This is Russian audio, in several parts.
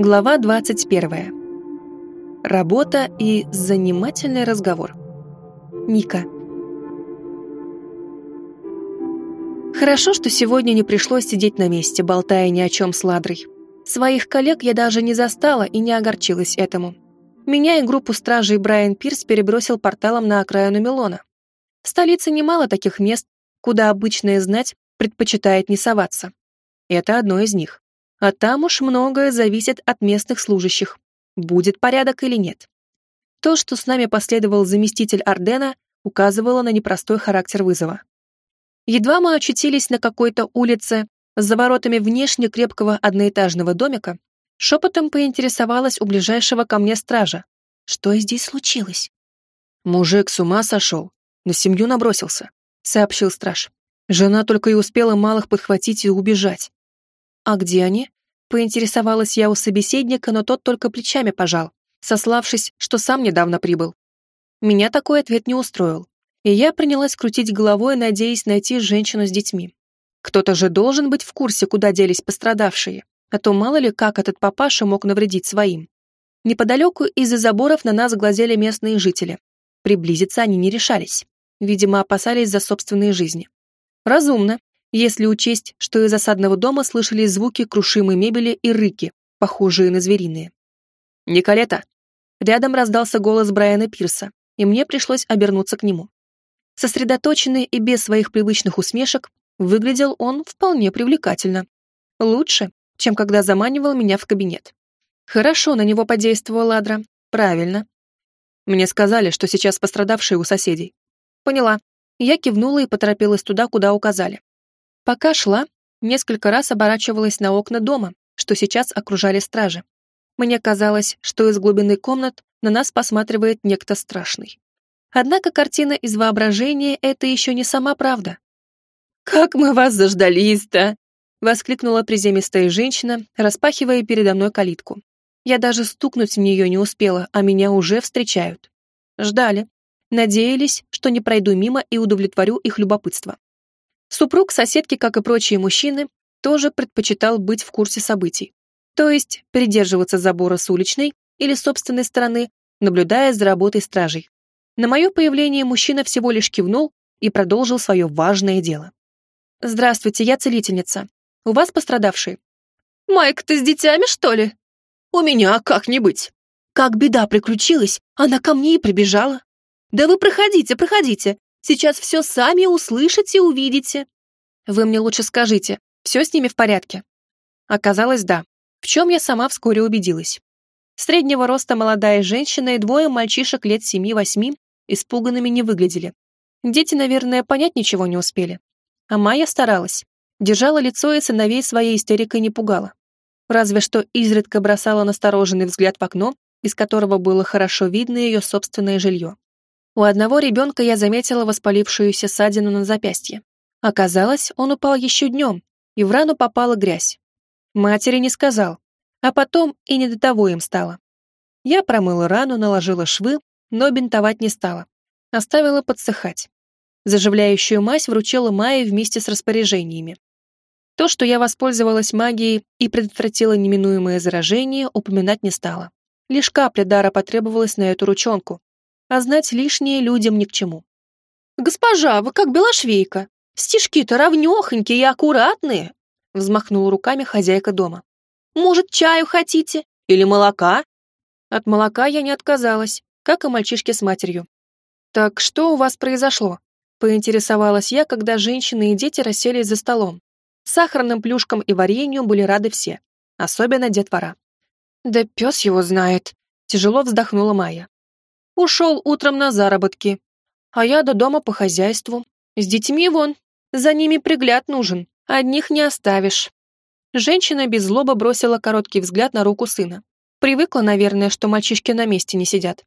Глава 21. Работа и занимательный разговор. Ника. Хорошо, что сегодня не пришлось сидеть на месте, болтая ни о чем с Ладрой. Своих коллег я даже не застала и не огорчилась этому. Меня и группу стражей Брайан Пирс перебросил порталом на окраину Милона. В столице немало таких мест, куда обычная знать предпочитает не соваться. Это одно из них. А там уж многое зависит от местных служащих, будет порядок или нет. То, что с нами последовал заместитель Ордена, указывало на непростой характер вызова. Едва мы очутились на какой-то улице за воротами внешне крепкого одноэтажного домика, шепотом поинтересовалась у ближайшего ко мне стража. Что здесь случилось? Мужик с ума сошел, на семью набросился, сообщил страж. Жена только и успела малых подхватить и убежать. «А где они?» Поинтересовалась я у собеседника, но тот только плечами пожал, сославшись, что сам недавно прибыл. Меня такой ответ не устроил, и я принялась крутить головой, надеясь найти женщину с детьми. Кто-то же должен быть в курсе, куда делись пострадавшие, а то мало ли как этот папаша мог навредить своим. Неподалеку из-за заборов на нас глазели местные жители. Приблизиться они не решались. Видимо, опасались за собственные жизни. Разумно, если учесть, что из осадного дома слышались звуки крушимой мебели и рыки, похожие на звериные. «Николета!» Рядом раздался голос Брайана Пирса, и мне пришлось обернуться к нему. Сосредоточенный и без своих привычных усмешек, выглядел он вполне привлекательно. Лучше, чем когда заманивал меня в кабинет. Хорошо на него подействовала Адра. Правильно. Мне сказали, что сейчас пострадавшие у соседей. Поняла. Я кивнула и поторопилась туда, куда указали. Пока шла, несколько раз оборачивалась на окна дома, что сейчас окружали стражи. Мне казалось, что из глубины комнат на нас посматривает некто страшный. Однако картина из воображения — это еще не сама правда. «Как мы вас заждались-то!» — воскликнула приземистая женщина, распахивая передо мной калитку. Я даже стукнуть в нее не успела, а меня уже встречают. Ждали. Надеялись, что не пройду мимо и удовлетворю их любопытство. Супруг соседки, как и прочие мужчины, тоже предпочитал быть в курсе событий. То есть придерживаться забора с уличной или собственной стороны, наблюдая за работой стражей. На мое появление мужчина всего лишь кивнул и продолжил свое важное дело. «Здравствуйте, я целительница. У вас пострадавшие?» «Майк, ты с детьми, что ли?» «У меня как не быть». «Как беда приключилась, она ко мне и прибежала». «Да вы проходите, проходите. Сейчас все сами услышите, увидите. Вы мне лучше скажите, все с ними в порядке? Оказалось, да. В чем я сама вскоре убедилась. Среднего роста молодая женщина и двое мальчишек лет семи-восьми испуганными не выглядели. Дети, наверное, понять ничего не успели. А Майя старалась. Держала лицо и сыновей своей истерикой не пугала. Разве что изредка бросала настороженный взгляд в окно, из которого было хорошо видно ее собственное жилье. У одного ребенка я заметила воспалившуюся ссадину на запястье. Оказалось, он упал еще днем, и в рану попала грязь. Матери не сказал, а потом и не до того им стало. Я промыла рану, наложила швы, но бинтовать не стала. Оставила подсыхать. Заживляющую мазь вручила Майе вместе с распоряжениями. То, что я воспользовалась магией и предотвратила неминуемое заражение, упоминать не стала. Лишь капля дара потребовалась на эту ручонку, а знать лишнее людям ни к чему. «Госпожа, вы как белошвейка. Стишки-то равнёхонькие и аккуратные», взмахнула руками хозяйка дома. «Может, чаю хотите? Или молока?» От молока я не отказалась, как и мальчишки с матерью. «Так что у вас произошло?» Поинтересовалась я, когда женщины и дети расселись за столом. Сахарным плюшкам и варенью были рады все, особенно детвора. «Да пес его знает», — тяжело вздохнула Майя. Ушел утром на заработки. А я до дома по хозяйству. С детьми вон. За ними пригляд нужен. Одних не оставишь. Женщина без злоба бросила короткий взгляд на руку сына. Привыкла, наверное, что мальчишки на месте не сидят.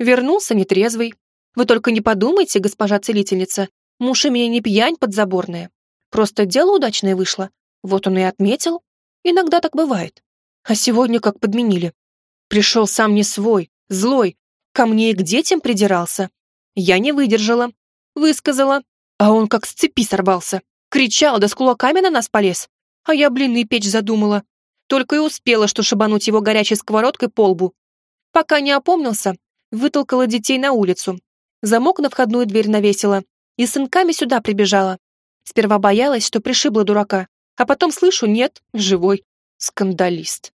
Вернулся нетрезвый. Вы только не подумайте, госпожа целительница, муж у меня не пьянь подзаборная. Просто дело удачное вышло. Вот он и отметил. Иногда так бывает. А сегодня как подменили. Пришел сам не свой, злой, ко мне и к детям придирался. Я не выдержала. Высказала. А он как с цепи сорвался. Кричал, да с кулаками на нас полез. А я блины печь задумала. Только и успела, что шибануть его горячей сковородкой по лбу. Пока не опомнился, вытолкала детей на улицу. Замок на входную дверь навесила и сынками сюда прибежала. Сперва боялась, что пришибла дурака, а потом слышу, нет, живой. Скандалист.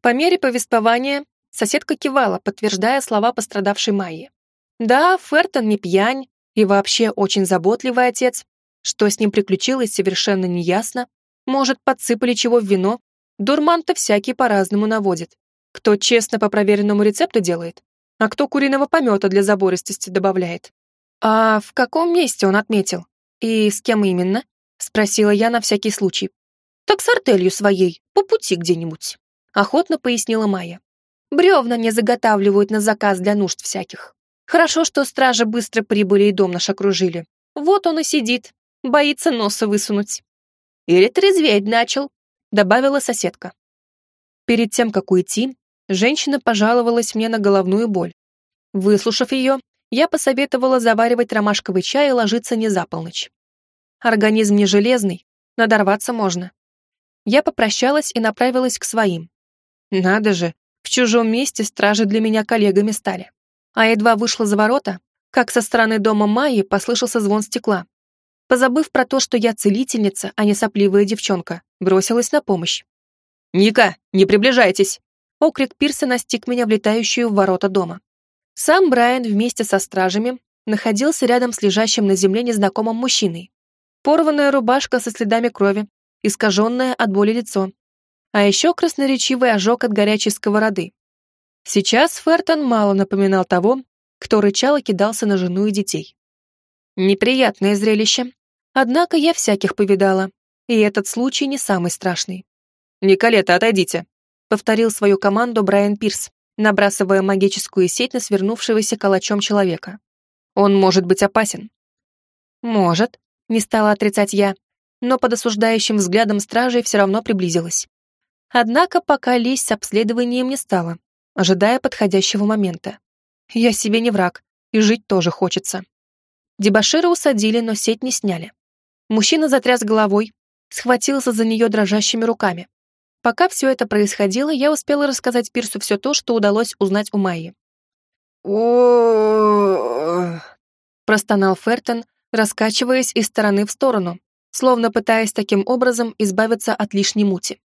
По мере повествования соседка кивала, подтверждая слова пострадавшей Майи. Да, Фертон не пьянь и вообще очень заботливый отец. Что с ним приключилось, совершенно неясно. Может, подсыпали чего в вино. Дурман-то всякий по-разному наводит. Кто честно по проверенному рецепту делает, а кто куриного помета для забористости добавляет. А в каком месте он отметил? «И с кем именно?» — спросила я на всякий случай. «Так с артелью своей, по пути где-нибудь», — охотно пояснила Майя. «Бревна не заготавливают на заказ для нужд всяких. Хорошо, что стражи быстро прибыли и дом наш окружили. Вот он и сидит, боится носа высунуть». «Или трезветь начал», — добавила соседка. Перед тем, как уйти, женщина пожаловалась мне на головную боль. Выслушав ее, я посоветовала заваривать ромашковый чай и ложиться не за полночь. Организм не железный, надорваться можно. Я попрощалась и направилась к своим. Надо же, в чужом месте стражи для меня коллегами стали. А едва вышла за ворота, как со стороны дома Майи послышался звон стекла. Позабыв про то, что я целительница, а не сопливая девчонка, бросилась на помощь. «Ника, не приближайтесь!» Окрик Пирса настиг меня, влетающую в ворота дома. Сам Брайан вместе со стражами находился рядом с лежащим на земле незнакомым мужчиной. Порванная рубашка со следами крови, искаженное от боли лицо, а еще красноречивый ожог от горячей сковороды. Сейчас Фертон мало напоминал того, кто рычал и кидался на жену и детей. Неприятное зрелище. Однако я всяких повидала, и этот случай не самый страшный. «Николета, отойдите», — повторил свою команду Брайан Пирс, набрасывая магическую сеть на свернувшегося калачом человека. Он может быть опасен. Может, не стала отрицать я, но под осуждающим взглядом стражей все равно приблизилась. Однако пока лезть с обследованием не стала, ожидая подходящего момента. Я себе не враг, и жить тоже хочется. Дебашира усадили, но сеть не сняли. Мужчина затряс головой, схватился за нее дрожащими руками. Пока все это происходило, я успела рассказать Пирсу все то, что удалось узнать у Майи. о простонал Фертон, раскачиваясь из стороны в сторону, словно пытаясь таким образом избавиться от лишней мути.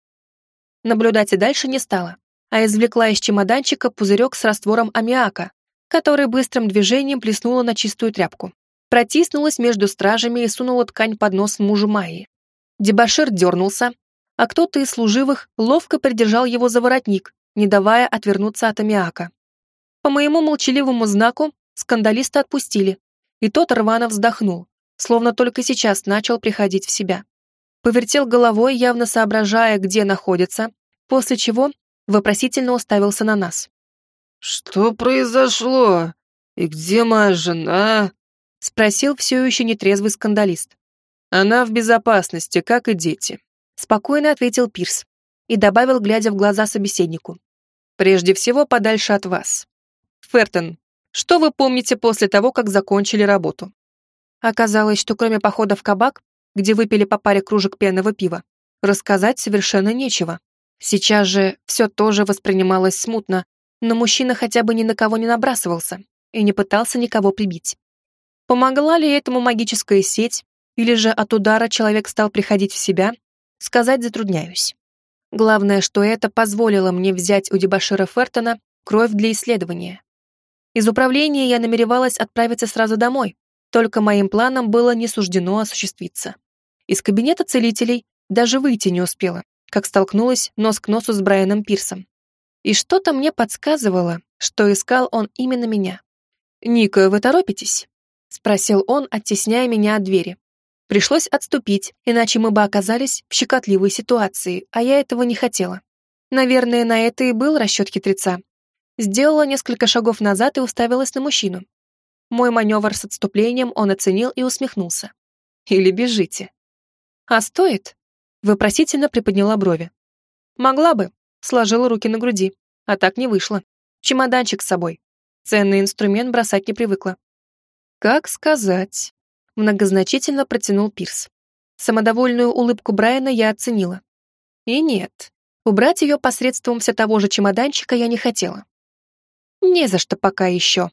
Наблюдать и дальше не стала, а извлекла из чемоданчика пузырек с раствором аммиака, который быстрым движением плеснула на чистую тряпку. Протиснулась между стражами и сунула ткань под нос мужу Майи. Дебашир дернулся, а кто-то из служивых ловко придержал его за воротник, не давая отвернуться от аммиака. По моему молчаливому знаку скандалиста отпустили, и тот рвано вздохнул, словно только сейчас начал приходить в себя. Повертел головой, явно соображая, где находится, после чего вопросительно уставился на нас. «Что произошло? И где моя жена?» — спросил все еще нетрезвый скандалист. «Она в безопасности, как и дети», спокойно ответил Пирс и добавил, глядя в глаза собеседнику. «Прежде всего, подальше от вас. Фертон, что вы помните после того, как закончили работу?» Оказалось, что кроме похода в кабак, где выпили по паре кружек пенного пива, рассказать совершенно нечего. Сейчас же все тоже воспринималось смутно, но мужчина хотя бы ни на кого не набрасывался и не пытался никого прибить. Помогла ли этому магическая сеть, или же от удара человек стал приходить в себя сказать затрудняюсь. Главное, что это позволило мне взять у дебашира Фертона кровь для исследования. Из управления я намеревалась отправиться сразу домой, только моим планам было не суждено осуществиться. Из кабинета целителей даже выйти не успела, как столкнулась нос к носу с Брайаном Пирсом. И что-то мне подсказывало, что искал он именно меня. «Ника, вы торопитесь?» — спросил он, оттесняя меня от двери. Пришлось отступить, иначе мы бы оказались в щекотливой ситуации, а я этого не хотела. Наверное, на это и был расчет хитреца. Сделала несколько шагов назад и уставилась на мужчину. Мой маневр с отступлением он оценил и усмехнулся. «Или бежите». «А стоит?» Вопросительно приподняла брови. «Могла бы», сложила руки на груди, а так не вышло. Чемоданчик с собой. Ценный инструмент бросать не привыкла. «Как сказать?» Многозначительно протянул Пирс. Самодовольную улыбку Брайана я оценила. И нет, Убрать ее посредством все того же чемоданчика я не хотела. Не за что пока еще.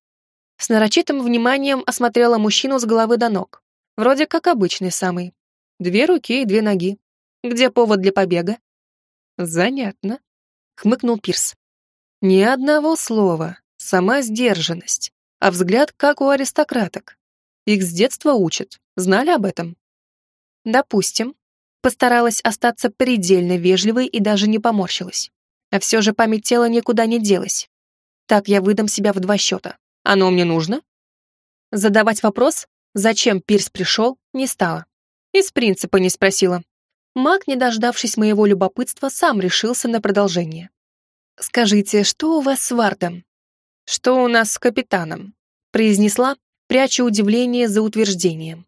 С нарочитым вниманием осмотрела мужчину с головы до ног. Вроде как обычный самый. Две руки и две ноги. Где повод для побега? Занятно. Хмыкнул Пирс. Ни одного слова. Сама сдержанность. А взгляд, как у аристократок. Их с детства учат. Знали об этом? Допустим. Постаралась остаться предельно вежливой и даже не поморщилась. А все же память тела никуда не делась. Так я выдам себя в два счета. Оно мне нужно? Задавать вопрос, зачем Пирс пришел, не стала. Из принципа не спросила. Маг, не дождавшись моего любопытства, сам решился на продолжение. «Скажите, что у вас с Вардом?» «Что у нас с капитаном?» произнесла, пряча удивление за утверждением.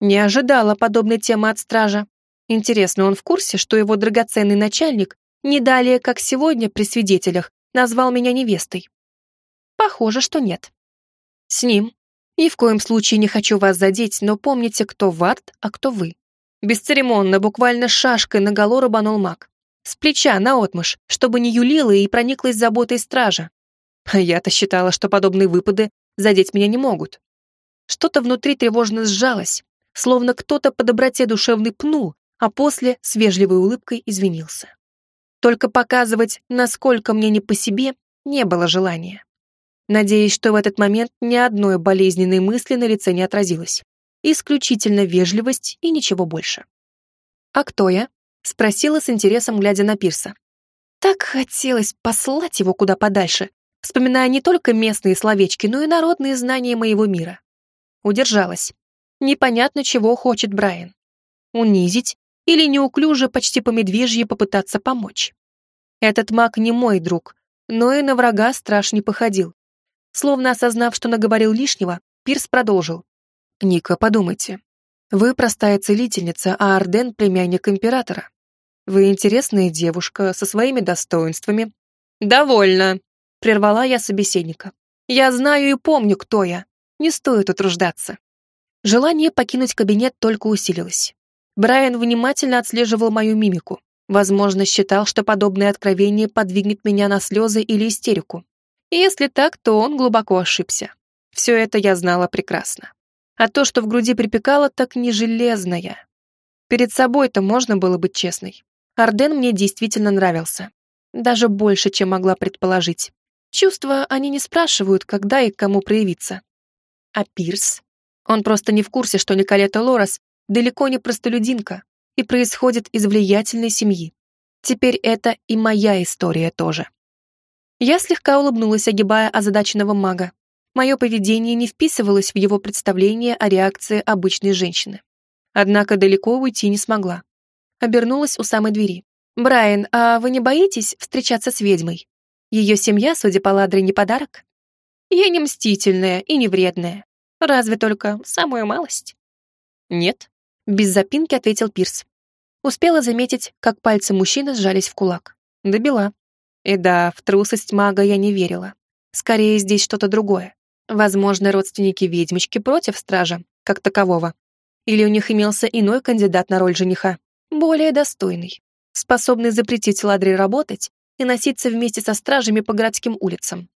Не ожидала подобной темы от стража. Интересно, он в курсе, что его драгоценный начальник не далее, как сегодня при свидетелях, назвал меня невестой? Похоже, что нет. С ним. И в коем случае не хочу вас задеть, но помните, кто Вард, а кто вы. Бесцеремонно, буквально шашкой наголо рубанул маг. С плеча наотмашь, чтобы не юлила и прониклась заботой стража. А я-то считала, что подобные выпады задеть меня не могут. Что-то внутри тревожно сжалось, словно кто-то по доброте душевный пнул, а после с вежливой улыбкой извинился. Только показывать, насколько мне не по себе, не было желания. Надеюсь, что в этот момент ни одной болезненной мысли на лице не отразилось. Исключительно вежливость и ничего больше. «А кто я?» — спросила с интересом, глядя на Пирса. Так хотелось послать его куда подальше, вспоминая не только местные словечки, но и народные знания моего мира. Удержалась. Непонятно, чего хочет Брайан. Унизить или неуклюже почти по медвежье попытаться помочь. Этот маг не мой друг, но и на врага страш не походил. Словно осознав, что наговорил лишнего, Пирс продолжил. «Ника, подумайте. Вы простая целительница, а Арден — племянник императора. Вы интересная девушка, со своими достоинствами». «Довольно», — прервала я собеседника. «Я знаю и помню, кто я. Не стоит утруждаться». Желание покинуть кабинет только усилилось. Брайан внимательно отслеживал мою мимику. Возможно, считал, что подобное откровение подвигнет меня на слезы или истерику. И если так, то он глубоко ошибся. Все это я знала прекрасно. А то, что в груди припекало, так не железное. Перед собой-то можно было быть честной. Арден мне действительно нравился. Даже больше, чем могла предположить. Чувства они не спрашивают, когда и к кому проявиться. А Пирс? Он просто не в курсе, что Николета Лорес далеко не простолюдинка и происходит из влиятельной семьи. Теперь это и моя история тоже. Я слегка улыбнулась, огибая озадаченного мага. Мое поведение не вписывалось в его представление о реакции обычной женщины. Однако далеко уйти не смогла. Обернулась у самой двери. «Брайан, а вы не боитесь встречаться с ведьмой? Ее семья, судя по ладре, не подарок? Я не мстительная и не вредная. Разве только самую малость?» «Нет», — без запинки ответил Пирс. Успела заметить, как пальцы мужчины сжались в кулак. Добила. И да, в трусость мага я не верила. Скорее, здесь что-то другое. Возможно, родственники ведьмочки против стража, как такового. Или у них имелся иной кандидат на роль жениха, более достойный, способный запретить Ладре работать и носиться вместе со стражами по городским улицам.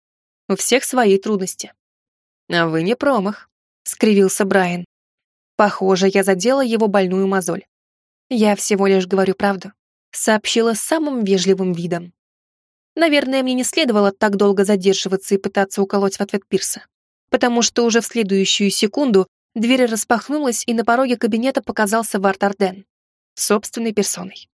У всех свои трудности. «А вы не промах», — скривился Брайан. Похоже, я задела его больную мозоль. Я всего лишь говорю правду, сообщила самым вежливым видом. Наверное, мне не следовало так долго задерживаться и пытаться уколоть в ответ Пирса, потому что уже в следующую секунду дверь распахнулась, и на пороге кабинета показался Варт Арден, собственной персоной.